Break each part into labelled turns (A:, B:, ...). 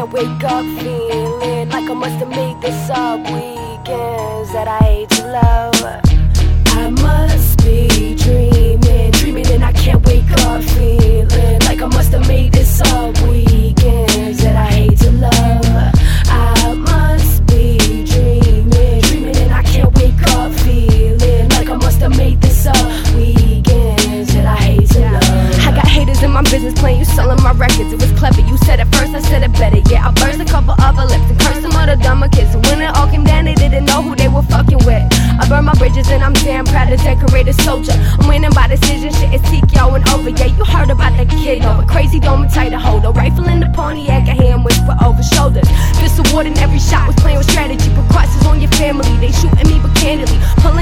A: can't wake up feeling like I must have made this up. Weekends that I hate to love.
B: Records. It was clever, you said it first, I said it better. Yeah, I burst a couple other lips and cursed some other dumber kids. And when it all came down, they didn't know who they were fucking with. I burn my bridges and I'm damn proud to decorate a soldier. I'm winning by decision, shit is TKO and over. Yeah, you heard about that kid. A crazy dome and tight hold. A rifle in the Pontiac, a hand whisper over shoulders. Pistol award and every shot was playing with strategy. Crosses on your family, they shooting me but candidly. Pulling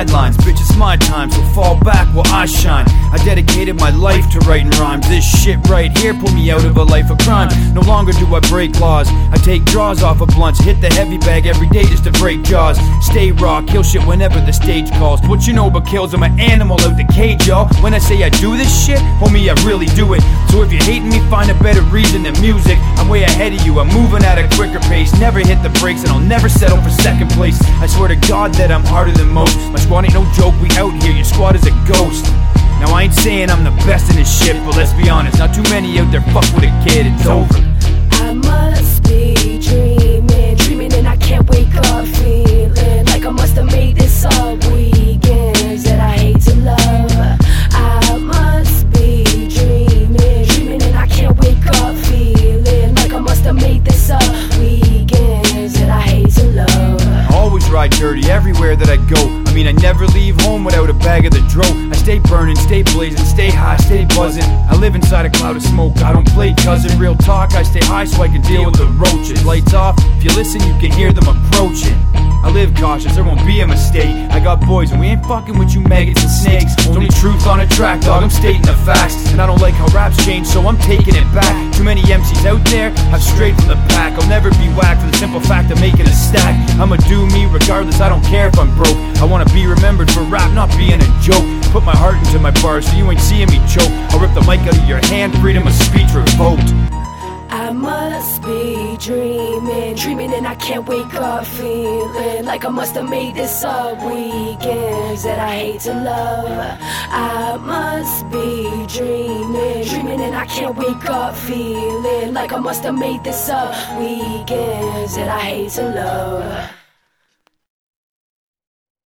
C: sidelines. Bitch, it's my time, so fall back while I shine. Dedicated my life to writing rhymes. This shit right here pulled me out of a life of crime. No longer do I break laws. I take draws off of blunts, hit the heavy bag every day just to break jaws. Stay raw, kill shit whenever the stage calls. What you know about kills? I'm an animal out the cage, y'all. When I say I do this shit, homie, I really do it. So if you're hating me, find a better reason than music. I'm way ahead of you, I'm moving at a quicker pace. Never hit the brakes, and I'll never settle for second place. I swear to God that I'm harder than most. My squad ain't no joke, we out here, your squad is a ghost. Now I ain't saying I'm the best in this shit, but let's be honest, not too many out there fuck with a kid, it's over. Always dirty everywhere that I go. I mean, I never leave home without a bag of the dro. I stay burning, stay blazing, stay high, stay buzzing. I live inside a cloud of smoke. I don't play cousin. Real talk, I stay high so I can deal with the roaches. Lights off, if you listen, you can hear them approaching. I live cautious, there won't be a mistake. I got boys, and we ain't fucking with you maggots and snakes. Only truth on a track, dog. I'm stating the facts. And I don't like how raps change, so I'm taking it back. Too many MCs out there, I've strayed from the pack. I'll never be whacked for the simple fact of making a stack. I'ma do me regardless, I don't care if I'm broke. I wanna be remembered for rap, not being a joke. Put my heart into my bars so you ain't seeing me choke. I'll rip the mic out of your hand, freedom of speech revoked.
A: I must be dreaming, dreaming, and I can't wake up feeling like I must have made this up weekends that I hate to love. I must be dreaming, dreaming, and I can't wake up feeling like I must have made this up weekends that I hate to love.